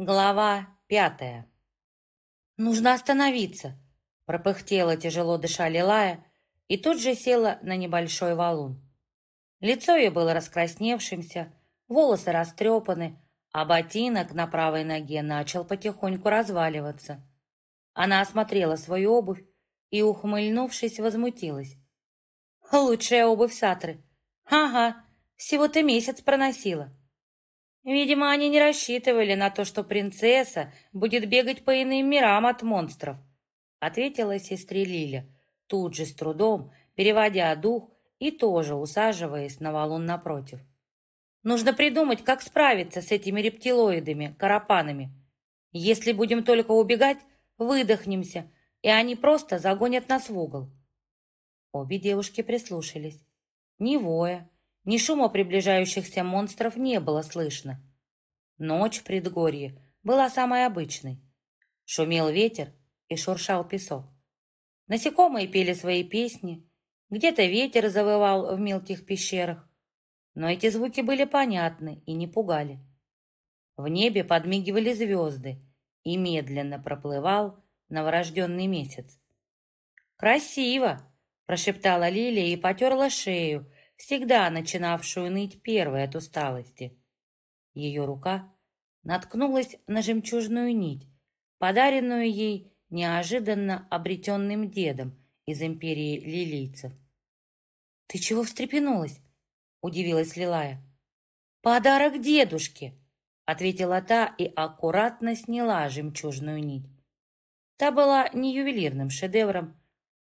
Глава пятая. «Нужно остановиться!» Пропыхтела, тяжело дыша Лилая, и тут же села на небольшой валун. Лицо ее было раскрасневшимся, волосы растрепаны, а ботинок на правой ноге начал потихоньку разваливаться. Она осмотрела свою обувь и, ухмыльнувшись, возмутилась. «Лучшая обувь Сатры! Ага, всего-то месяц проносила!» Видимо, они не рассчитывали на то, что принцесса будет бегать по иным мирам от монстров, ответила сестре Лиля, тут же с трудом переводя дух и тоже усаживаясь на валун напротив. Нужно придумать, как справиться с этими рептилоидами, карапанами. Если будем только убегать, выдохнемся, и они просто загонят нас в угол. Обе девушки прислушались. Ни воя, ни шума приближающихся монстров не было слышно. Ночь в предгорье была самой обычной. Шумел ветер и шуршал песок. Насекомые пели свои песни, где-то ветер завывал в мелких пещерах, но эти звуки были понятны и не пугали. В небе подмигивали звезды, и медленно проплывал новорожденный месяц. «Красиво!» – прошептала Лилия и потерла шею, всегда начинавшую ныть первой от усталости. Ее рука наткнулась на жемчужную нить, подаренную ей неожиданно обретенным дедом из империи лилийцев. «Ты чего встрепенулась?» — удивилась Лилая. «Подарок дедушке!» — ответила та и аккуратно сняла жемчужную нить. Та была не ювелирным шедевром.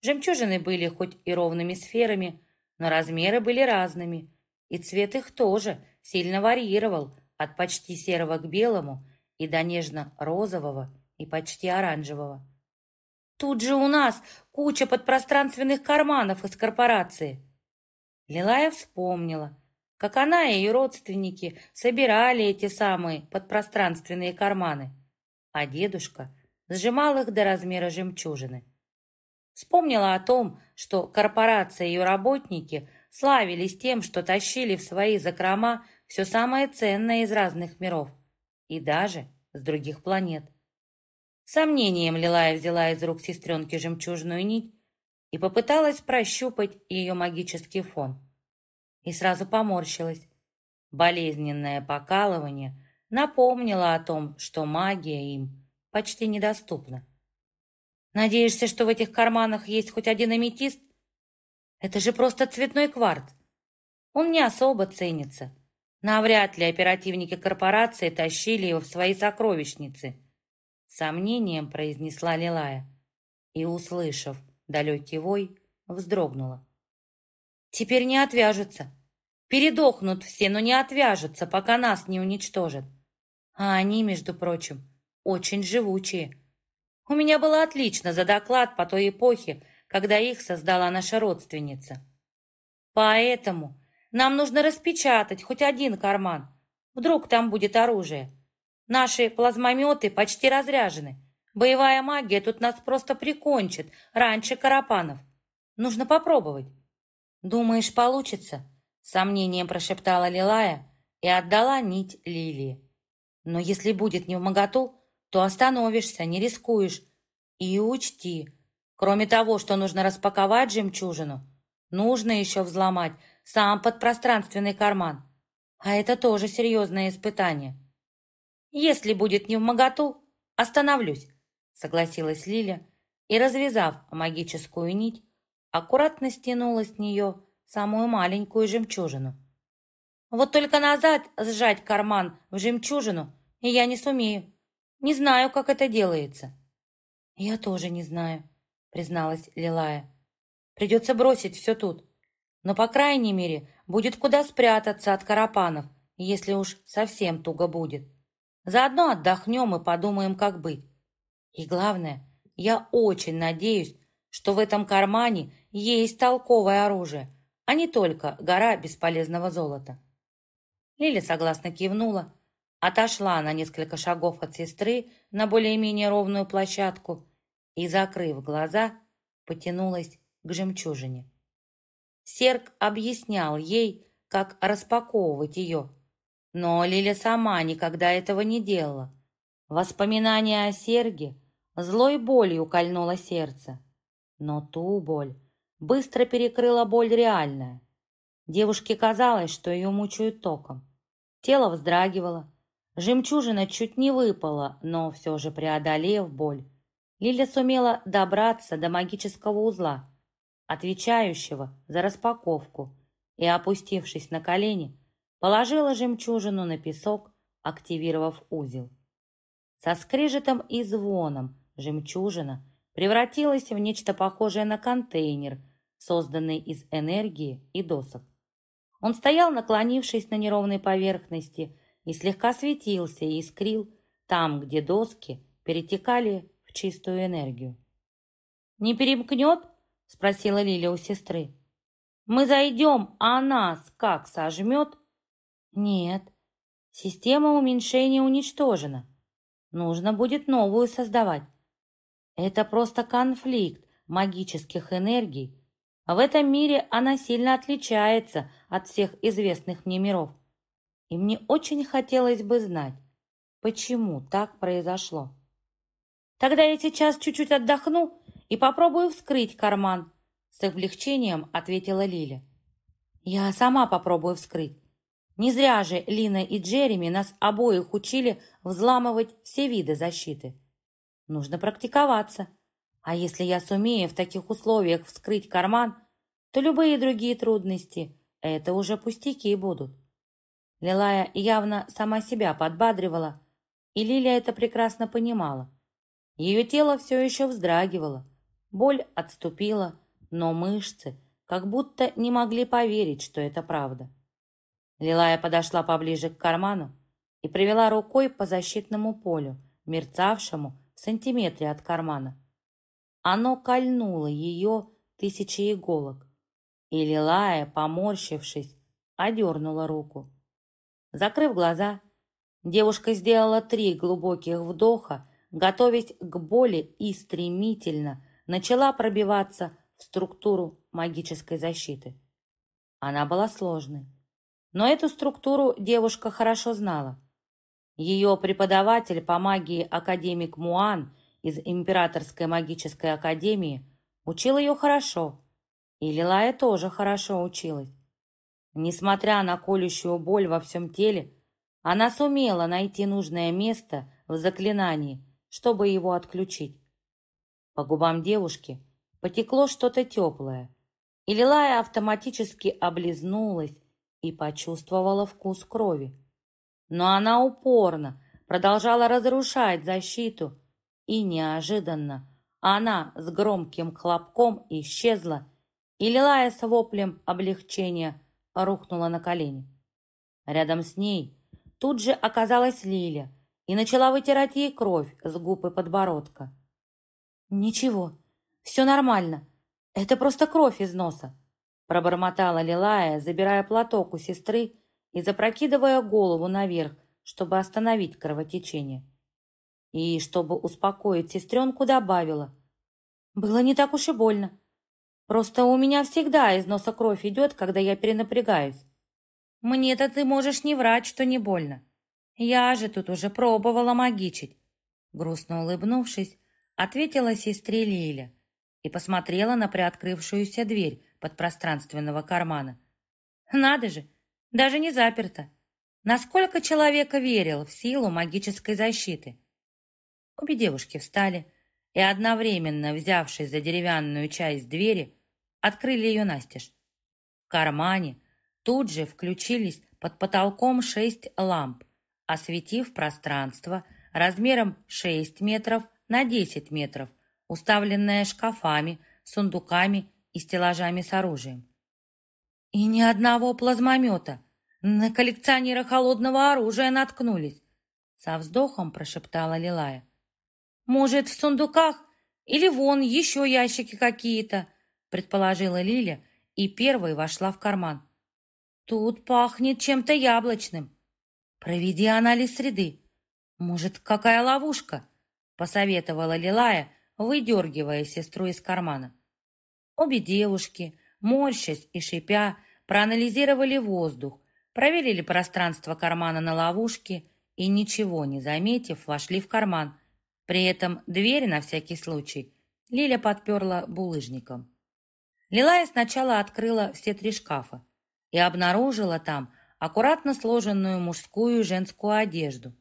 Жемчужины были хоть и ровными сферами, но размеры были разными, и цвет их тоже сильно варьировал от почти серого к белому и до нежно-розового и почти оранжевого. Тут же у нас куча подпространственных карманов из корпорации. Лилая вспомнила, как она и ее родственники собирали эти самые подпространственные карманы, а дедушка сжимал их до размера жемчужины. Вспомнила о том, что корпорация и ее работники славились тем, что тащили в свои закрома все самое ценное из разных миров и даже с других планет. Сомнением Лилая взяла из рук сестренки жемчужную нить и попыталась прощупать ее магический фон. И сразу поморщилась. Болезненное покалывание напомнило о том, что магия им почти недоступна. Надеешься, что в этих карманах есть хоть один аметист? Это же просто цветной кварц. Он не особо ценится. Навряд ли оперативники корпорации тащили его в свои сокровищницы. Сомнением произнесла Лилая и, услышав далекий вой, вздрогнула. Теперь не отвяжутся. Передохнут все, но не отвяжутся, пока нас не уничтожат. А они, между прочим, очень живучие. У меня было отлично за доклад по той эпохе, когда их создала наша родственница. Поэтому нам нужно распечатать хоть один карман. Вдруг там будет оружие. Наши плазмометы почти разряжены. Боевая магия тут нас просто прикончит раньше карапанов. Нужно попробовать. Думаешь, получится? сомнением прошептала Лилая и отдала нить Лилии. Но если будет не в моготу, то остановишься, не рискуешь. И учти, кроме того, что нужно распаковать жемчужину, нужно еще взломать сам подпространственный карман. А это тоже серьезное испытание. Если будет не в моготу, остановлюсь, согласилась Лиля и, развязав магическую нить, аккуратно стянула с нее самую маленькую жемчужину. Вот только назад сжать карман в жемчужину я не сумею. Не знаю, как это делается». «Я тоже не знаю», — призналась Лилая. «Придется бросить все тут. Но, по крайней мере, будет куда спрятаться от карапанов, если уж совсем туго будет. Заодно отдохнем и подумаем, как быть. И главное, я очень надеюсь, что в этом кармане есть толковое оружие, а не только гора бесполезного золота». Лиля согласно кивнула, отошла на несколько шагов от сестры на более-менее ровную площадку и, закрыв глаза, потянулась к жемчужине. Серк объяснял ей, как распаковывать ее, но Лиля сама никогда этого не делала. Воспоминание о Серге злой болью кольнуло сердце. Но ту боль быстро перекрыла боль реальная. Девушке казалось, что ее мучают током. Тело вздрагивало, жемчужина чуть не выпала, но все же преодолев боль, Лиля сумела добраться до магического узла, отвечающего за распаковку, и, опустившись на колени, положила жемчужину на песок, активировав узел. Со скрежетом и звоном жемчужина превратилась в нечто похожее на контейнер, созданный из энергии и досок. Он стоял, наклонившись на неровной поверхности, и слегка светился и искрил там, где доски перетекали в чистую энергию. «Не перемкнет?» — спросила Лиля у сестры. «Мы зайдем, а нас как, сожмет?» «Нет, система уменьшения уничтожена. Нужно будет новую создавать. Это просто конфликт магических энергий. В этом мире она сильно отличается от всех известных мне миров. И мне очень хотелось бы знать, почему так произошло. Тогда я сейчас чуть-чуть отдохну и попробую вскрыть карман, с облегчением ответила Лиля. Я сама попробую вскрыть. Не зря же Лина и Джереми нас обоих учили взламывать все виды защиты. Нужно практиковаться. А если я сумею в таких условиях вскрыть карман, то любые другие трудности – это уже пустяки будут. Лилая явно сама себя подбадривала, и Лилия это прекрасно понимала. Ее тело все еще вздрагивало, боль отступила, но мышцы как будто не могли поверить, что это правда. Лилая подошла поближе к карману и привела рукой по защитному полю, мерцавшему в сантиметре от кармана. Оно кольнуло ее тысячи иголок, и Лилая, поморщившись, одернула руку. Закрыв глаза, девушка сделала три глубоких вдоха, готовясь к боли и стремительно начала пробиваться в структуру магической защиты. Она была сложной, но эту структуру девушка хорошо знала. Ее преподаватель по магии академик Муан из Императорской магической академии учил ее хорошо, и Лилая тоже хорошо училась. Несмотря на колющую боль во всем теле, она сумела найти нужное место в заклинании, чтобы его отключить. По губам девушки потекло что-то теплое, и Лилая автоматически облизнулась и почувствовала вкус крови. Но она упорно продолжала разрушать защиту, и неожиданно она с громким хлопком исчезла, и Лилая с воплем облегчения рухнула на колени. Рядом с ней тут же оказалась Лиля и начала вытирать ей кровь с губ и подбородка. «Ничего, все нормально. Это просто кровь из носа», пробормотала Лилая, забирая платок у сестры и запрокидывая голову наверх, чтобы остановить кровотечение. И, чтобы успокоить сестренку, добавила. «Было не так уж и больно. Просто у меня всегда из носа кровь идет, когда я перенапрягаюсь. Мне-то ты можешь не врать, что не больно. Я же тут уже пробовала магичить. Грустно улыбнувшись, ответила сестре Лиля и посмотрела на приоткрывшуюся дверь под пространственного кармана. Надо же, даже не заперта. Насколько человека верил в силу магической защиты? Обе девушки встали, и одновременно, взявшись за деревянную часть двери, открыли ее настежь. В кармане тут же включились под потолком шесть ламп, осветив пространство размером 6 метров на 10 метров, уставленное шкафами, сундуками и стеллажами с оружием. И ни одного плазмомета. На коллекционера холодного оружия наткнулись. Со вздохом прошептала Лилая. «Может, в сундуках? Или вон еще ящики какие-то?» предположила Лиля и первой вошла в карман. «Тут пахнет чем-то яблочным. Проведи анализ среды. Может, какая ловушка?» посоветовала Лилая, выдергивая сестру из кармана. Обе девушки, морщась и шипя, проанализировали воздух, проверили пространство кармана на ловушке и, ничего не заметив, вошли в карман. При этом дверь, на всякий случай, Лиля подперла булыжником. Лилая сначала открыла все три шкафа и обнаружила там аккуратно сложенную мужскую и женскую одежду.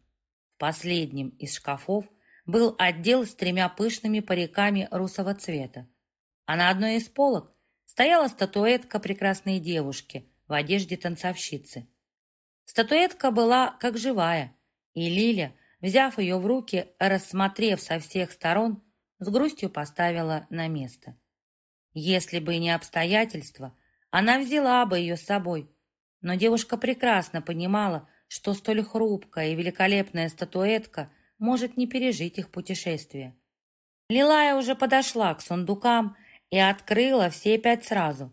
В последнем из шкафов был отдел с тремя пышными париками русого цвета, а на одной из полок стояла статуэтка прекрасной девушки в одежде танцовщицы. Статуэтка была как живая, и Лиля, взяв ее в руки, рассмотрев со всех сторон, с грустью поставила на место. Если бы не обстоятельства, она взяла бы ее с собой. Но девушка прекрасно понимала, что столь хрупкая и великолепная статуэтка может не пережить их путешествие. Лилая уже подошла к сундукам и открыла все пять сразу.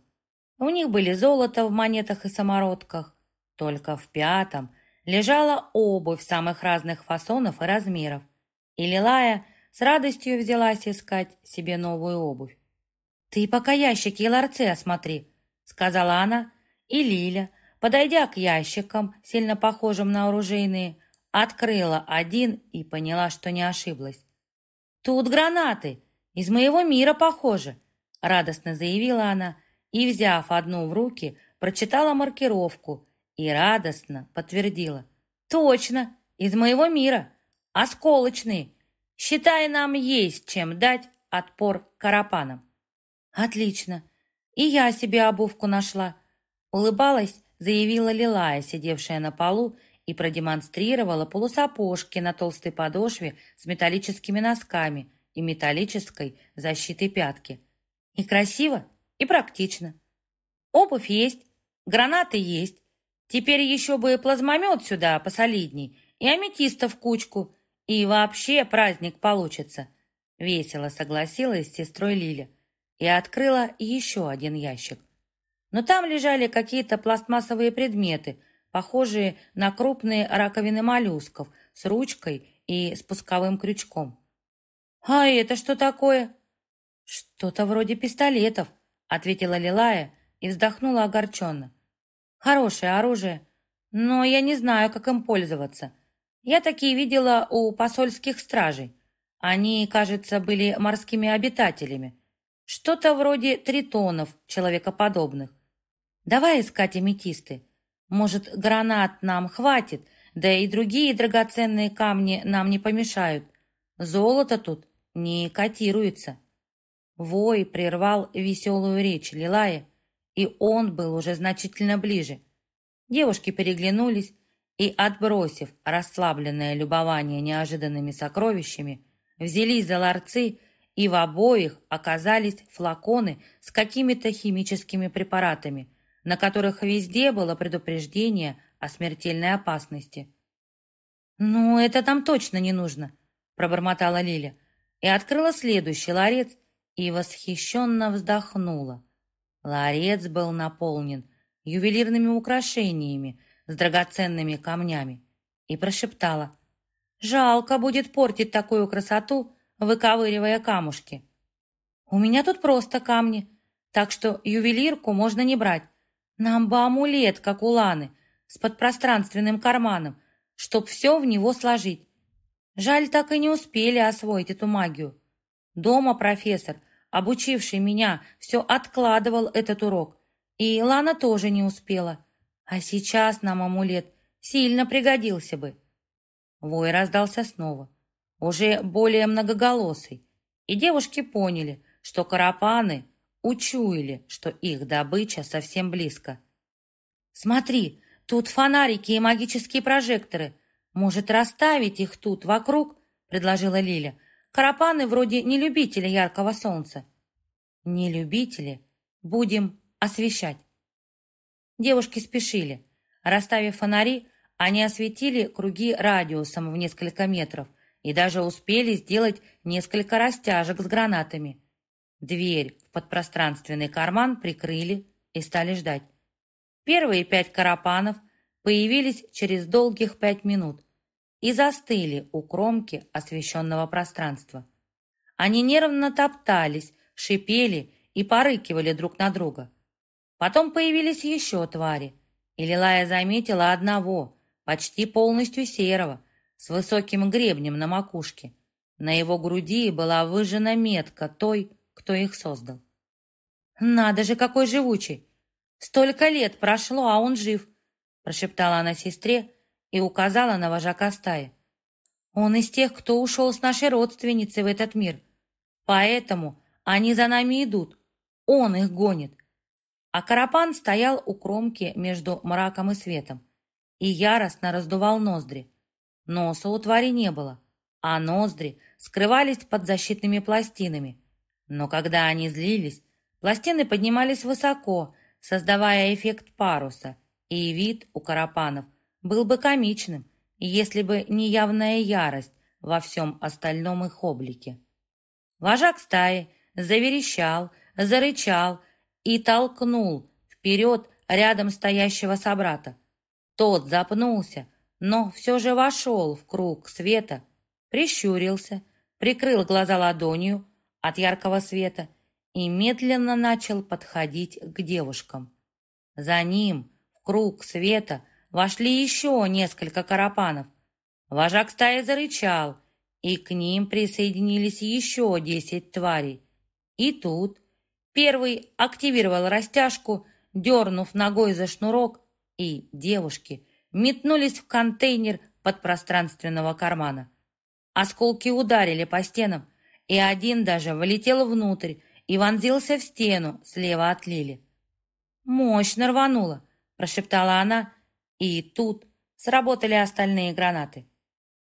У них были золото в монетах и самородках. Только в пятом лежала обувь самых разных фасонов и размеров. И Лилая с радостью взялась искать себе новую обувь. «Ты пока ящики и ларцы осмотри», — сказала она, и Лиля, подойдя к ящикам, сильно похожим на оружейные, открыла один и поняла, что не ошиблась. «Тут гранаты! Из моего мира похоже!» — радостно заявила она и, взяв одну в руки, прочитала маркировку и радостно подтвердила. «Точно! Из моего мира! Осколочные! Считай, нам есть чем дать отпор карапанам!» «Отлично! И я себе обувку нашла!» Улыбалась, заявила Лилая, сидевшая на полу, и продемонстрировала полусапожки на толстой подошве с металлическими носками и металлической защитой пятки. И красиво, и практично. Обувь есть, гранаты есть. Теперь еще бы плазмомет сюда посолидней и аметиста в кучку. И вообще праздник получится. Весело согласилась с сестрой Лиля и открыла еще один ящик. Но там лежали какие-то пластмассовые предметы, похожие на крупные раковины моллюсков с ручкой и спусковым крючком. «А это что такое?» «Что-то вроде пистолетов», — ответила Лилая и вздохнула огорченно. «Хорошее оружие, но я не знаю, как им пользоваться. Я такие видела у посольских стражей. Они, кажется, были морскими обитателями. Что-то вроде тритонов, человекоподобных. Давай искать аметисты. Может, гранат нам хватит, да и другие драгоценные камни нам не помешают. Золото тут не котируется. Вой прервал веселую речь Лилая, и он был уже значительно ближе. Девушки переглянулись и, отбросив расслабленное любование неожиданными сокровищами, взялись за ларцы и в обоих оказались флаконы с какими-то химическими препаратами, на которых везде было предупреждение о смертельной опасности. «Ну, это там точно не нужно», — пробормотала Лиля и открыла следующий ларец и восхищенно вздохнула. Ларец был наполнен ювелирными украшениями с драгоценными камнями и прошептала. «Жалко будет портить такую красоту выковыривая камушки. «У меня тут просто камни, так что ювелирку можно не брать. Нам бы амулет, как у Ланы, с подпространственным карманом, чтоб все в него сложить. Жаль, так и не успели освоить эту магию. Дома профессор, обучивший меня, все откладывал этот урок, и Лана тоже не успела. А сейчас нам амулет сильно пригодился бы». Вой раздался снова уже более многоголосый, и девушки поняли, что карапаны учуяли, что их добыча совсем близко. «Смотри, тут фонарики и магические прожекторы. Может, расставить их тут, вокруг?» — предложила Лиля. «Карапаны вроде не любители яркого солнца». «Не любители. Будем освещать». Девушки спешили. Расставив фонари, они осветили круги радиусом в несколько метров, и даже успели сделать несколько растяжек с гранатами. Дверь в подпространственный карман прикрыли и стали ждать. Первые пять карапанов появились через долгих пять минут и застыли у кромки освещенного пространства. Они нервно топтались, шипели и порыкивали друг на друга. Потом появились еще твари, и Лилая заметила одного, почти полностью серого, с высоким гребнем на макушке. На его груди была выжжена метка той, кто их создал. «Надо же, какой живучий! Столько лет прошло, а он жив!» прошептала она сестре и указала на вожака стаи. «Он из тех, кто ушел с нашей родственницей в этот мир. Поэтому они за нами идут. Он их гонит. А Карапан стоял у кромки между мраком и светом и яростно раздувал ноздри. Носа у твари не было, а ноздри скрывались под защитными пластинами. Но когда они злились, пластины поднимались высоко, создавая эффект паруса, и вид у карапанов был бы комичным, если бы не явная ярость во всем остальном их облике. Вожак стаи заверещал, зарычал и толкнул вперед рядом стоящего собрата. Тот запнулся, но все же вошел в круг света, прищурился, прикрыл глаза ладонью от яркого света и медленно начал подходить к девушкам. За ним в круг света вошли еще несколько карапанов. Вожак стаи зарычал, и к ним присоединились еще десять тварей. И тут первый активировал растяжку, дернув ногой за шнурок, и девушки метнулись в контейнер под пространственного кармана. Осколки ударили по стенам, и один даже влетел внутрь и вонзился в стену слева от Лили. «Мощно рвануло», — прошептала она, и тут сработали остальные гранаты.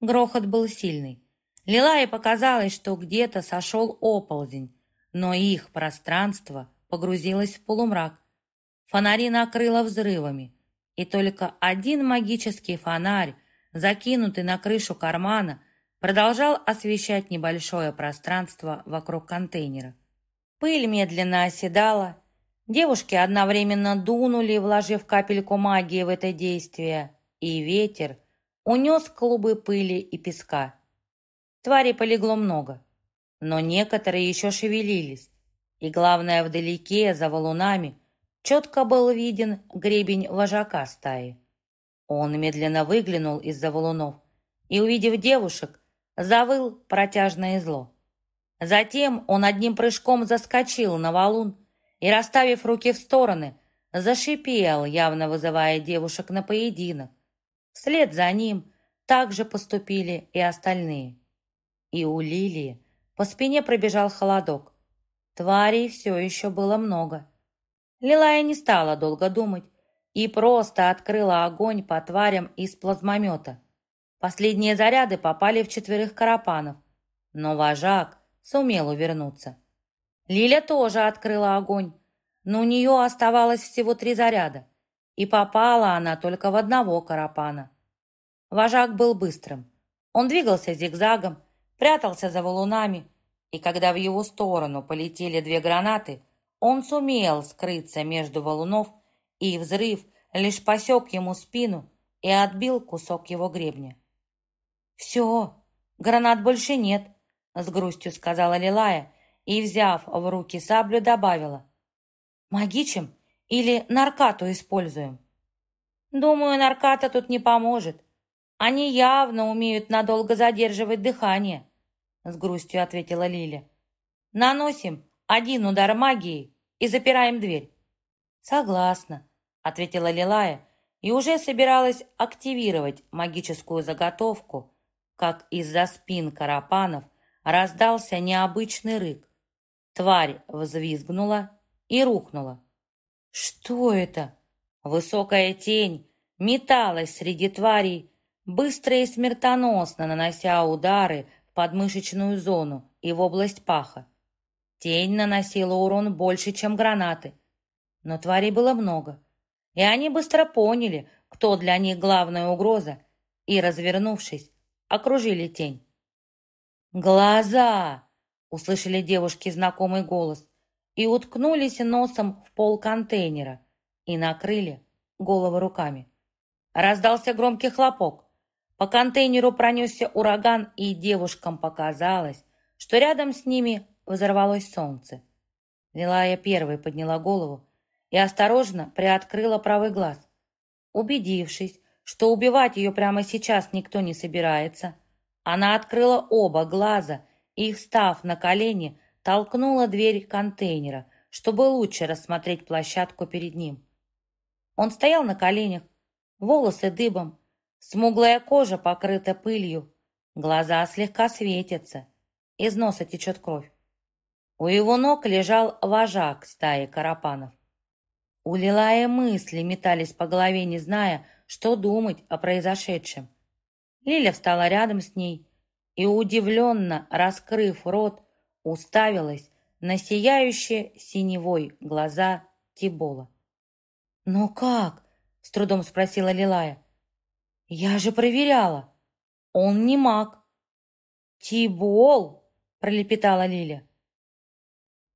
Грохот был сильный. Лилае показалось, что где-то сошел оползень, но их пространство погрузилось в полумрак. Фонари накрыло взрывами, и только один магический фонарь, закинутый на крышу кармана, продолжал освещать небольшое пространство вокруг контейнера. Пыль медленно оседала, девушки одновременно дунули, вложив капельку магии в это действие, и ветер унес клубы пыли и песка. Тварей полегло много, но некоторые еще шевелились, и, главное, вдалеке, за валунами, четко был виден гребень вожака стаи. Он медленно выглянул из-за валунов и, увидев девушек, завыл протяжное зло. Затем он одним прыжком заскочил на валун и, расставив руки в стороны, зашипел, явно вызывая девушек на поединок. Вслед за ним также поступили и остальные и у Лилии по спине пробежал холодок. Тварей все еще было много. Лилая не стала долго думать и просто открыла огонь по тварям из плазмомета. Последние заряды попали в четверых карапанов, но вожак сумел увернуться. Лиля тоже открыла огонь, но у нее оставалось всего три заряда, и попала она только в одного карапана. Вожак был быстрым. Он двигался зигзагом, прятался за валунами, и когда в его сторону полетели две гранаты, он сумел скрыться между валунов, и взрыв лишь посек ему спину и отбил кусок его гребня. «Все, гранат больше нет», — с грустью сказала Лилая, и, взяв в руки саблю, добавила. «Магичим или наркату используем?» «Думаю, нарката тут не поможет. Они явно умеют надолго задерживать дыхание, с грустью ответила Лиля. Наносим один удар магии и запираем дверь. Согласна, ответила Лилая и уже собиралась активировать магическую заготовку, как из-за спин карапанов раздался необычный рык. Тварь взвизгнула и рухнула. Что это? Высокая тень металась среди тварей, быстро и смертоносно нанося удары в подмышечную зону и в область паха. Тень наносила урон больше, чем гранаты. Но тварей было много, и они быстро поняли, кто для них главная угроза, и, развернувшись, окружили тень. «Глаза!» — услышали девушки знакомый голос и уткнулись носом в пол контейнера и накрыли головы руками. Раздался громкий хлопок. По контейнеру пронесся ураган, и девушкам показалось, что рядом с ними взорвалось солнце. Лилая первой подняла голову и осторожно приоткрыла правый глаз. Убедившись, что убивать ее прямо сейчас никто не собирается, она открыла оба глаза и, встав на колени, толкнула дверь контейнера, чтобы лучше рассмотреть площадку перед ним. Он стоял на коленях, волосы дыбом, смуглая кожа покрыта пылью, глаза слегка светятся, из носа течет кровь. У его ног лежал вожак стаи карапанов. У Лилая мысли метались по голове, не зная, что думать о произошедшем. Лиля встала рядом с ней и, удивленно раскрыв рот, уставилась на сияющие синевой глаза Тибола. «Но как?» — с трудом спросила Лилая. «Я же проверяла. Он не маг». «Тибол!» — пролепетала Лиля.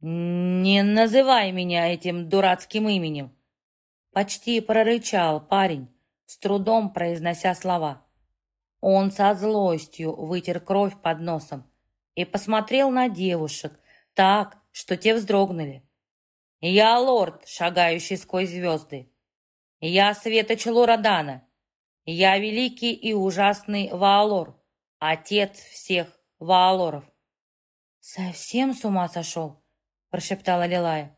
«Не называй меня этим дурацким именем!» Почти прорычал парень, с трудом произнося слова. Он со злостью вытер кровь под носом и посмотрел на девушек так, что те вздрогнули. «Я лорд, шагающий сквозь звезды. Я светоч Лорадана. Я великий и ужасный Ваалор, отец всех Ваалоров». «Совсем с ума сошел?» — прошептала Лилая.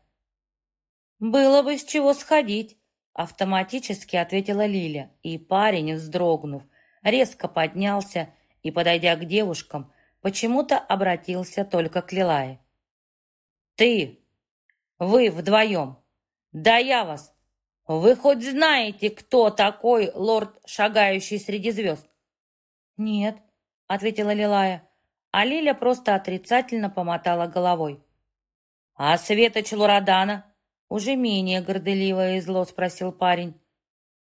«Было бы с чего сходить», — автоматически ответила Лиля, и парень, вздрогнув, резко поднялся и, подойдя к девушкам, почему-то обратился только к Лилае. «Ты! Вы вдвоем! Да я вас! Вы хоть знаете, кто такой лорд, шагающий среди звезд?» «Нет», — ответила Лилая, а Лиля просто отрицательно помотала головой. «А Светоч Лурадана?» Уже менее горделиво и зло спросил парень.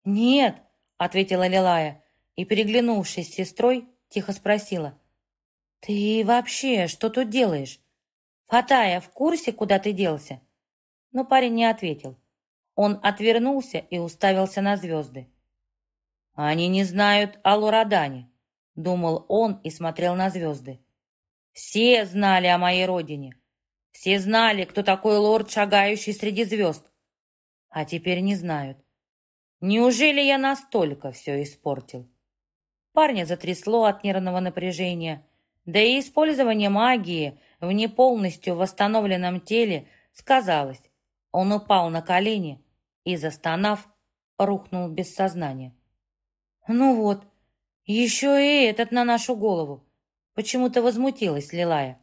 «Нет», — ответила Лилая, и, переглянувшись с сестрой, тихо спросила. «Ты вообще что тут делаешь? Фатая в курсе, куда ты делся?» Но парень не ответил. Он отвернулся и уставился на звезды. «Они не знают о Лурадане», — думал он и смотрел на звезды. «Все знали о моей родине. Все знали, кто такой лорд, шагающий среди звезд. А теперь не знают. Неужели я настолько все испортил?» Парня затрясло от нервного напряжения. Да и использование магии в неполностью восстановленном теле сказалось. Он упал на колени и, застонав, рухнул без сознания. «Ну вот, еще и этот на нашу голову!» Почему-то возмутилась Лилая.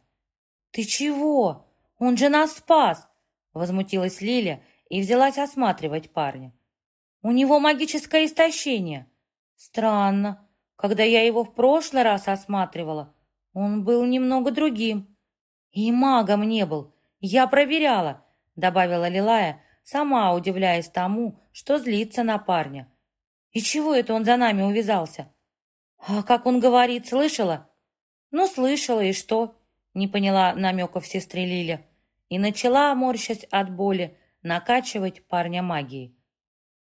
«Ты чего? Он же нас спас!» Возмутилась Лиля и взялась осматривать парня. «У него магическое истощение!» «Странно, когда я его в прошлый раз осматривала, он был немного другим. И магом не был. Я проверяла, добавила Лилая, сама удивляясь тому, что злится на парня. И чего это он за нами увязался? А как он говорит, слышала? Ну, слышала, и что? Не поняла намеков сестры Лиля. И начала, морщась от боли, накачивать парня магией.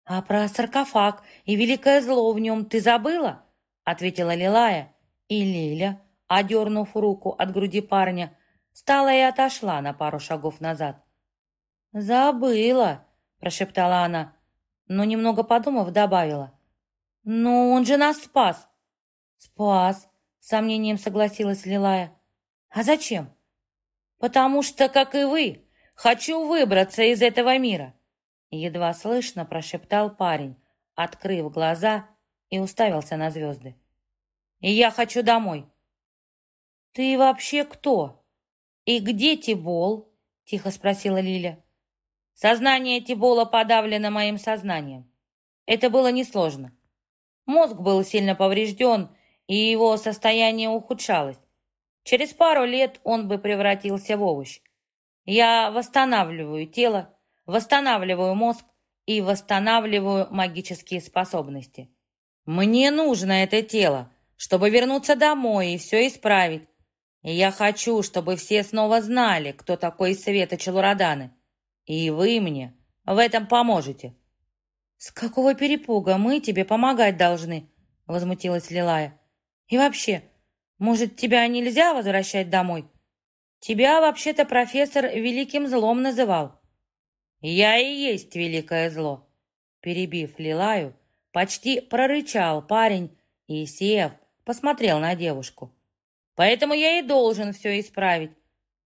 А про саркофаг и великое зло в нем ты забыла? Ответила Лилая, и Лиля, одернув руку от груди парня, встала и отошла на пару шагов назад. «Забыла», — прошептала она, но, немного подумав, добавила. «Ну, он же нас спас». «Спас», — сомнением согласилась Лилая. «А зачем?» «Потому что, как и вы, хочу выбраться из этого мира», — едва слышно прошептал парень, открыв глаза и уставился на звезды. «И я хочу домой». «Ты вообще кто? И где Тибол?» — тихо спросила Лиля. Сознание Тибола подавлено моим сознанием. Это было несложно. Мозг был сильно поврежден, и его состояние ухудшалось. Через пару лет он бы превратился в овощ. Я восстанавливаю тело, восстанавливаю мозг и восстанавливаю магические способности. Мне нужно это тело, чтобы вернуться домой и все исправить. И я хочу, чтобы все снова знали, кто такой Света Челураданы. И вы мне в этом поможете». «С какого перепуга мы тебе помогать должны?» — возмутилась Лилая. «И вообще, может, тебя нельзя возвращать домой? Тебя вообще-то профессор великим злом называл». «Я и есть великое зло», — перебив Лилаю, Почти прорычал парень и, сев, посмотрел на девушку. Поэтому я и должен все исправить.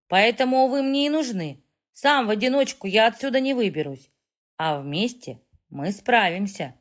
Поэтому вы мне и нужны. Сам в одиночку я отсюда не выберусь. А вместе мы справимся.